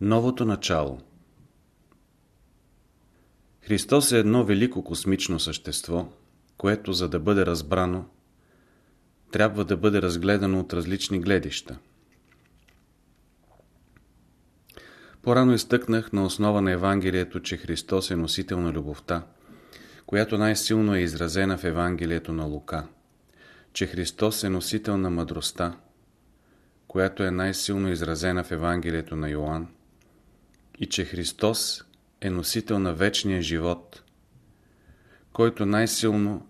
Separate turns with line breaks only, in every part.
Новото начало Христос е едно велико космично същество, което, за да бъде разбрано, трябва да бъде разгледано от различни гледища. По-рано изтъкнах на основа на Евангелието, че Христос е носител на любовта, която най-силно е изразена в Евангелието на Лука, че Христос е носител на мъдростта, която е най-силно изразена в Евангелието на Йоанн, и че Христос е носител на вечния живот, който най-силно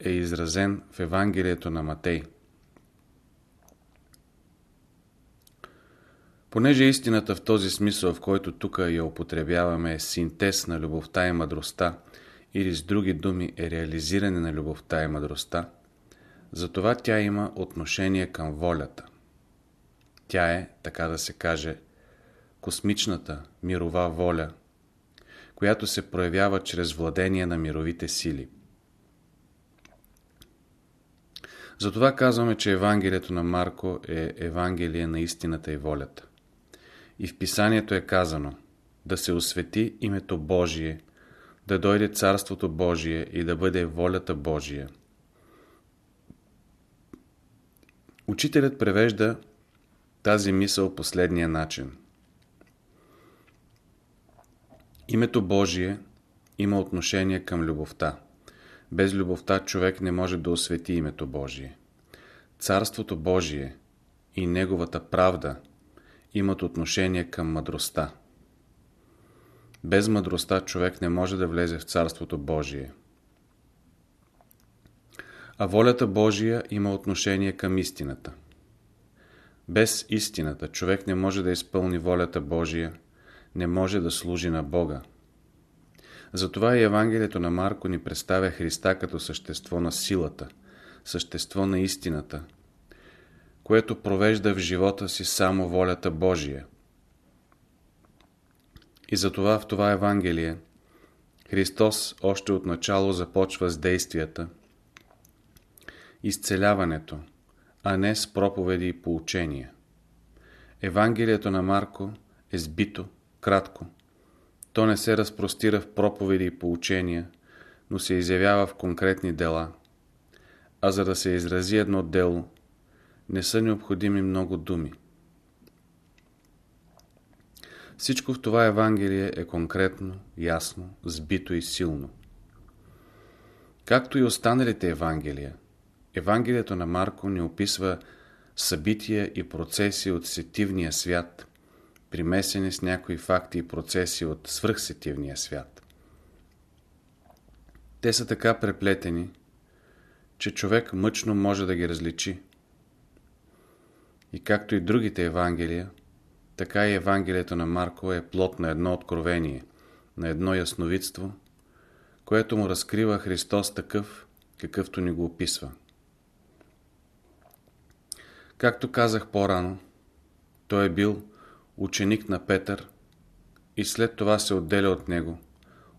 е изразен в Евангелието на Матей. Понеже истината в този смисъл, в който тук я употребяваме, е синтез на любовта и мъдростта, или с други думи е реализиране на любовта и мъдростта, затова тя има отношение към волята. Тя е, така да се каже, космичната мирова воля, която се проявява чрез владение на мировите сили. Затова казваме, че Евангелието на Марко е Евангелие на истината и волята. И в писанието е казано да се освети името Божие, да дойде Царството Божие и да бъде волята Божия. Учителят превежда тази мисъл последния начин. Името Божие има отношение към любовта. Без любовта човек не може да освети името Божие. Царството Божие и Неговата правда имат отношение към мъдростта. Без мъдростта човек не може да влезе в Царството Божие. А волята Божия има отношение към истината. Без истината човек не може да изпълни волята Божия, не може да служи на Бога. Затова и Евангелието на Марко ни представя Христа като същество на силата, същество на истината, което провежда в живота си само волята Божия. И затова в това Евангелие Христос още от начало започва с действията, изцеляването, а не с проповеди и поучения. Евангелието на Марко е сбито, кратко. То не се разпростира в проповеди и поучения, но се изявява в конкретни дела. А за да се изрази едно дело, не са необходими много думи. Всичко в това Евангелие е конкретно, ясно, сбито и силно. Както и останалите Евангелия, Евангелието на Марко ни описва събития и процеси от сетивния свят, примесени с някои факти и процеси от свръхсетивния свят. Те са така преплетени, че човек мъчно може да ги различи. И както и другите Евангелия, така и Евангелието на Марко е плод на едно откровение, на едно ясновидство, което му разкрива Христос такъв, какъвто ни го описва. Както казах по-рано, той е бил ученик на Петър и след това се отделя от него,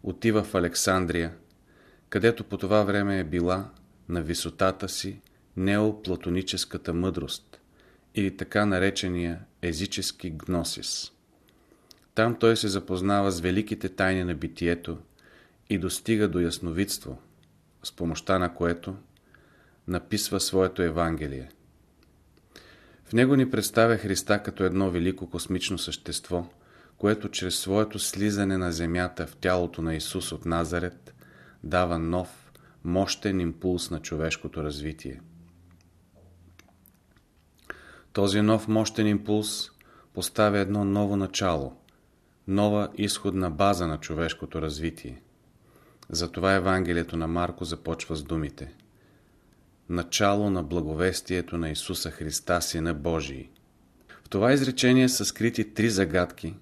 отива в Александрия, където по това време е била на висотата си неоплатоническата мъдрост или така наречения езически гносис. Там той се запознава с великите тайни на битието и достига до ясновидство, с помощта на което написва своето Евангелие. В него ни представя Христа като едно велико космично същество, което чрез своето слизане на земята в тялото на Исус от Назарет дава нов, мощен импулс на човешкото развитие. Този нов мощен импулс поставя едно ново начало, нова изходна база на човешкото развитие. Затова Евангелието на Марко започва с думите – начало на благовестието на Исуса Христа, Сина Божий. В това изречение са скрити три загадки,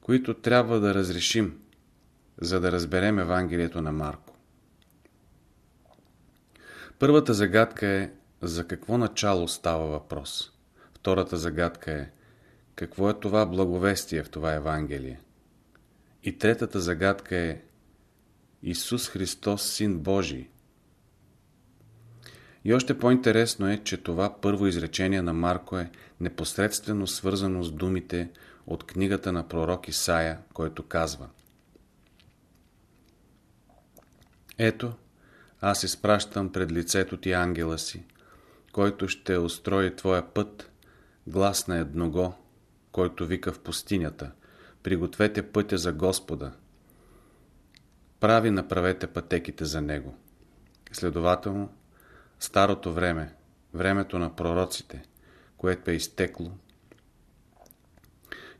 които трябва да разрешим, за да разберем Евангелието на Марко. Първата загадка е за какво начало става въпрос. Втората загадка е какво е това благовестие в това Евангелие. И третата загадка е Исус Христос, Син Божий, и още по-интересно е, че това първо изречение на Марко е непосредствено свързано с думите от книгата на пророк Исаия, който казва Ето, аз изпращам пред лицето ти ангела си, който ще устрои твоя път, глас на едного, който вика в пустинята, пригответе пътя за Господа, прави направете пътеките за Него. Следователно, старото време, времето на пророците, което е изтекло,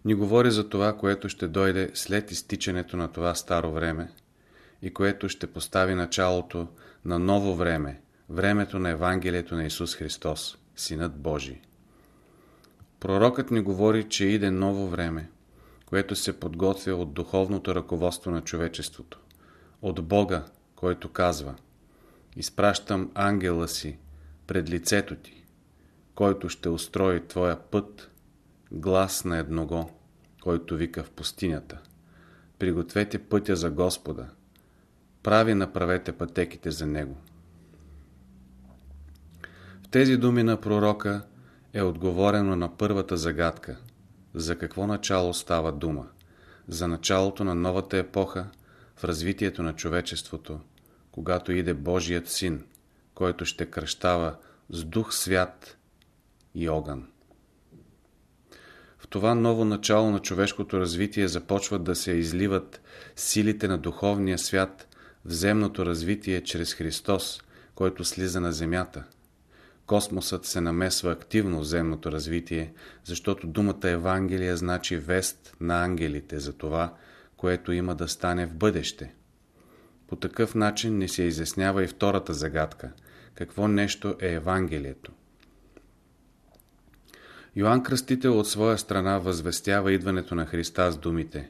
ни говори за това, което ще дойде след изтичането на това старо време и което ще постави началото на ново време, времето на Евангелието на Исус Христос, Синът Божий. Пророкът ни говори, че иде ново време, което се подготвя от духовното ръководство на човечеството, от Бога, който казва Изпращам ангела си пред лицето ти, който ще устрои твоя път, глас на едного, който вика в пустинята. Пригответе пътя за Господа, прави направете пътеките за Него. В тези думи на пророка е отговорено на първата загадка. За какво начало става дума? За началото на новата епоха в развитието на човечеството, когато иде Божият син, който ще кръщава с дух свят и огън. В това ново начало на човешкото развитие започват да се изливат силите на духовния свят в земното развитие чрез Христос, който слиза на земята. Космосът се намесва активно в земното развитие, защото думата Евангелие значи вест на ангелите за това, което има да стане в бъдеще. По такъв начин не се изяснява и втората загадка – какво нещо е Евангелието. Йоанн Кръстител от своя страна възвестява идването на Христа с думите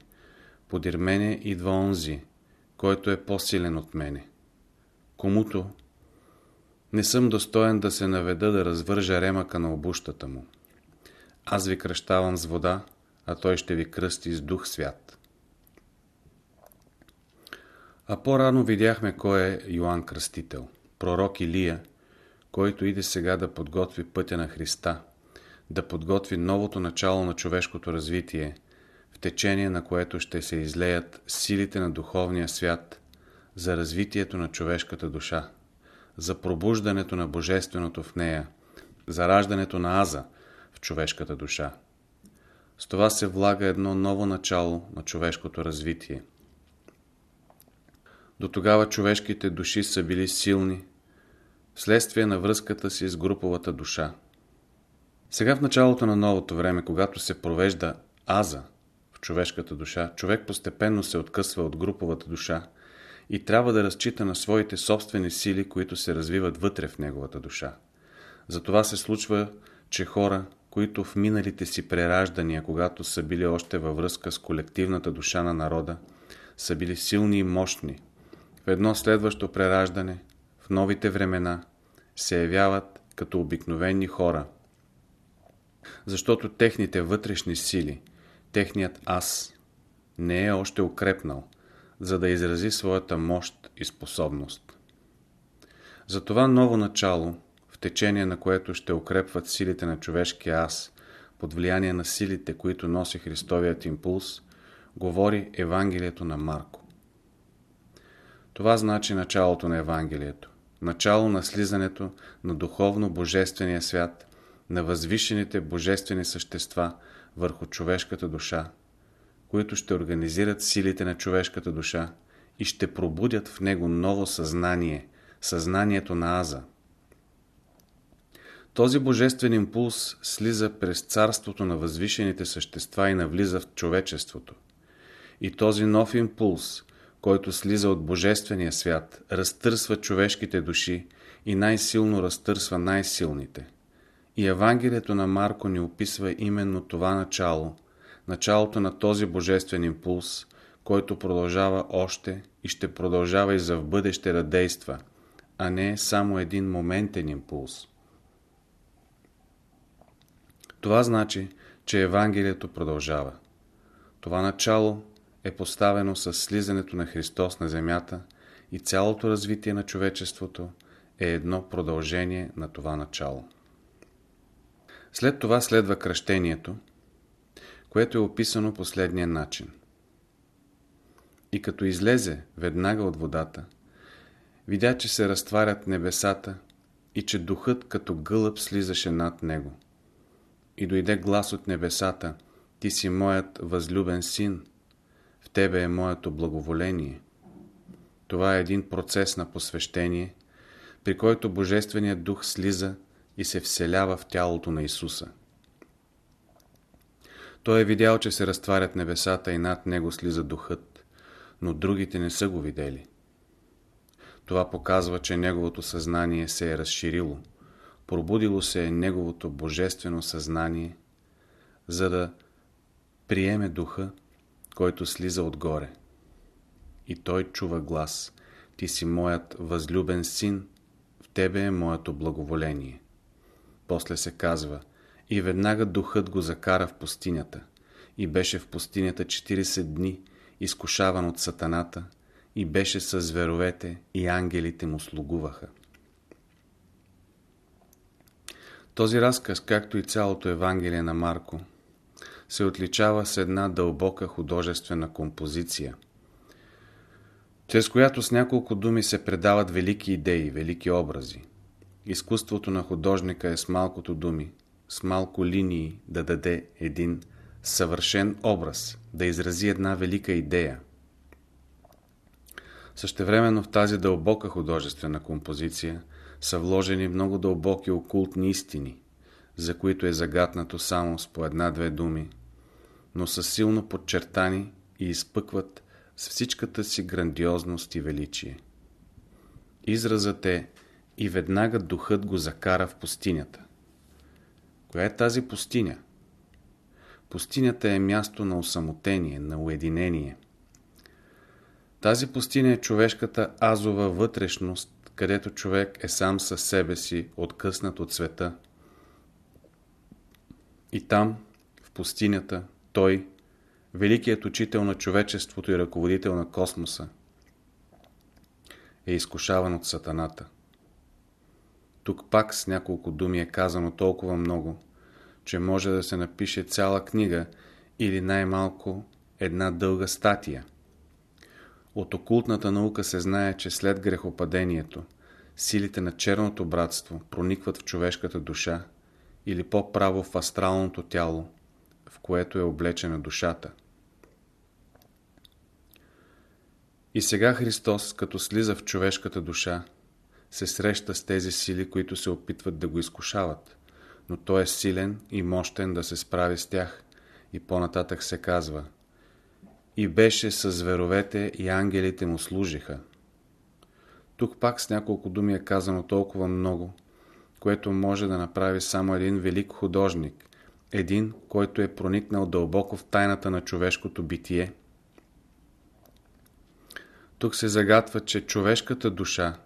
Подир мене идва онзи, който е по-силен от мене. Комуто не съм достоен да се наведа да развържа ремъка на обущата му. Аз ви кръщавам с вода, а той ще ви кръсти с дух свят. А по-рано видяхме кой е Йоанн Кръстител, пророк Илия, който иде сега да подготви пътя на Христа, да подготви новото начало на човешкото развитие, в течение на което ще се излеят силите на духовния свят за развитието на човешката душа, за пробуждането на Божественото в нея, за раждането на Аза в човешката душа. С това се влага едно ново начало на човешкото развитие. До тогава човешките души са били силни, вследствие на връзката си с груповата душа. Сега в началото на новото време, когато се провежда аза в човешката душа, човек постепенно се откъсва от груповата душа и трябва да разчита на своите собствени сили, които се развиват вътре в неговата душа. Затова се случва, че хора, които в миналите си прераждания, когато са били още във връзка с колективната душа на народа, са били силни и мощни. В едно следващо прераждане, в новите времена, се явяват като обикновени хора, защото техните вътрешни сили, техният аз, не е още укрепнал, за да изрази своята мощ и способност. За това ново начало, в течение на което ще укрепват силите на човешкия аз, под влияние на силите, които носи Христовият импулс, говори Евангелието на Марко. Това значи началото на Евангелието, начало на слизането на духовно-божествения свят, на възвишените божествени същества върху човешката душа, които ще организират силите на човешката душа и ще пробудят в него ново съзнание, съзнанието на Аза. Този божествен импулс слиза през царството на възвишените същества и навлиза в човечеството. И този нов импулс, който слиза от божествения свят, разтърсва човешките души и най-силно разтърсва най-силните. И Евангелието на Марко ни описва именно това начало, началото на този божествен импулс, който продължава още и ще продължава и за в бъдеще да действа, а не само един моментен импулс. Това значи, че Евангелието продължава. Това начало е поставено с слизането на Христос на земята и цялото развитие на човечеството е едно продължение на това начало. След това следва кръщението, което е описано последния начин. И като излезе веднага от водата, видя, че се разтварят небесата и че духът като гълъб слизаше над него. И дойде глас от небесата, ти си моят възлюбен син, в тебе е моето благоволение. Това е един процес на посвещение, при който Божественият дух слиза и се вселява в тялото на Исуса. Той е видял, че се разтварят небесата и над него слиза духът, но другите не са го видели. Това показва, че неговото съзнание се е разширило, пробудило се е неговото божествено съзнание, за да приеме духа, който слиза отгоре. И той чува глас. Ти си моят възлюбен син, в тебе е моето благоволение. После се казва, и веднага духът го закара в пустинята. И беше в пустинята 40 дни, изкушаван от сатаната, и беше с зверовете, и ангелите му слугуваха. Този разказ, както и цялото Евангелие на Марко, се отличава с една дълбока художествена композиция, чрез която с няколко думи се предават велики идеи, велики образи. Изкуството на художника е с малкото думи, с малко линии да даде един съвършен образ, да изрази една велика идея. Същевременно в тази дълбока художествена композиция са вложени много дълбоки окултни истини, за които е загатнато само с по една-две думи, но са силно подчертани и изпъкват с всичката си грандиозност и величие. Изразът е и веднага духът го закара в пустинята. Коя е тази пустиня? Пустинята е място на осамотение, на уединение. Тази пустиня е човешката азова вътрешност, където човек е сам със себе си, откъснат от света. И там, в пустинята, той, великият учител на човечеството и ръководител на космоса, е изкушаван от сатаната. Тук пак с няколко думи е казано толкова много, че може да се напише цяла книга или най-малко една дълга статия. От окултната наука се знае, че след грехопадението силите на черното братство проникват в човешката душа или по-право в астралното тяло, в което е облечена душата. И сега Христос, като слиза в човешката душа, се среща с тези сили, които се опитват да го изкушават, но той е силен и мощен да се справи с тях. И по-нататък се казва И беше с зверовете и ангелите му служиха. Тук пак с няколко думи е казано толкова много, което може да направи само един велик художник, един, който е проникнал дълбоко в тайната на човешкото битие. Тук се загатва, че човешката душа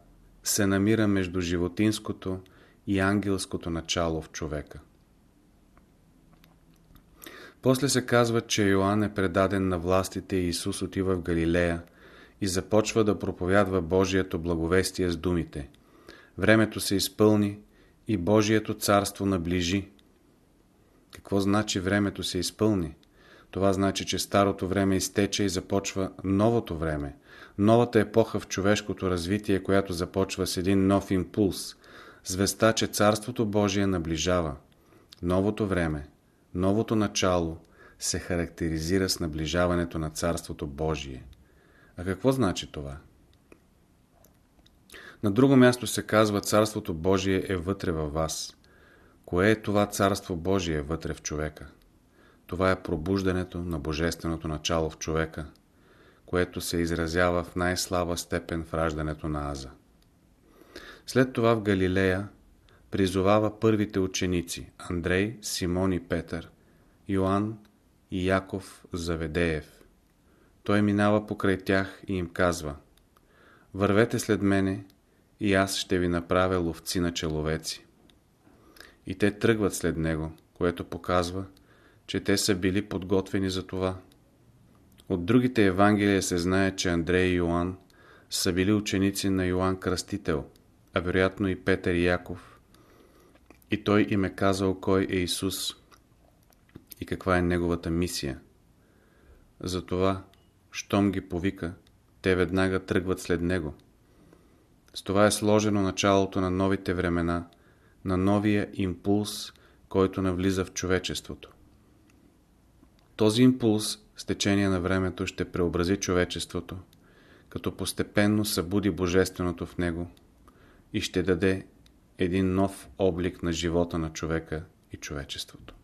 се намира между животинското и ангелското начало в човека. После се казва, че Йоанн е предаден на властите и Исус отива в Галилея и започва да проповядва Божието благовестие с думите. Времето се изпълни и Божието царство наближи. Какво значи времето се изпълни? Това значи, че старото време изтече и започва новото време. Новата епоха в човешкото развитие, която започва с един нов импулс. Звезда, че Царството Божие наближава. Новото време, новото начало се характеризира с наближаването на Царството Божие. А какво значи това? На друго място се казва Царството Божие е вътре във вас. Кое е това Царство Божие вътре в човека? Това е пробуждането на Божественото начало в човека, което се изразява в най-слаба степен в раждането на Аза. След това в Галилея призовава първите ученици Андрей, Симон и Петър, Йоанн и Яков Заведеев. Той минава покрай тях и им казва Вървете след мене и аз ще ви направя ловци на человеци. И те тръгват след него, което показва, че те са били подготвени за това. От другите Евангелия се знае, че Андрей и Йоанн са били ученици на Йоанн Кръстител, а вероятно и Петър и Яков. И той им е казал кой е Исус. и каква е неговата мисия. Затова, щом ги повика, те веднага тръгват след него. С това е сложено началото на новите времена, на новия импулс, който навлиза в човечеството. Този импулс с течение на времето ще преобрази човечеството, като постепенно събуди Божественото в него и ще даде един нов облик на живота на човека и човечеството.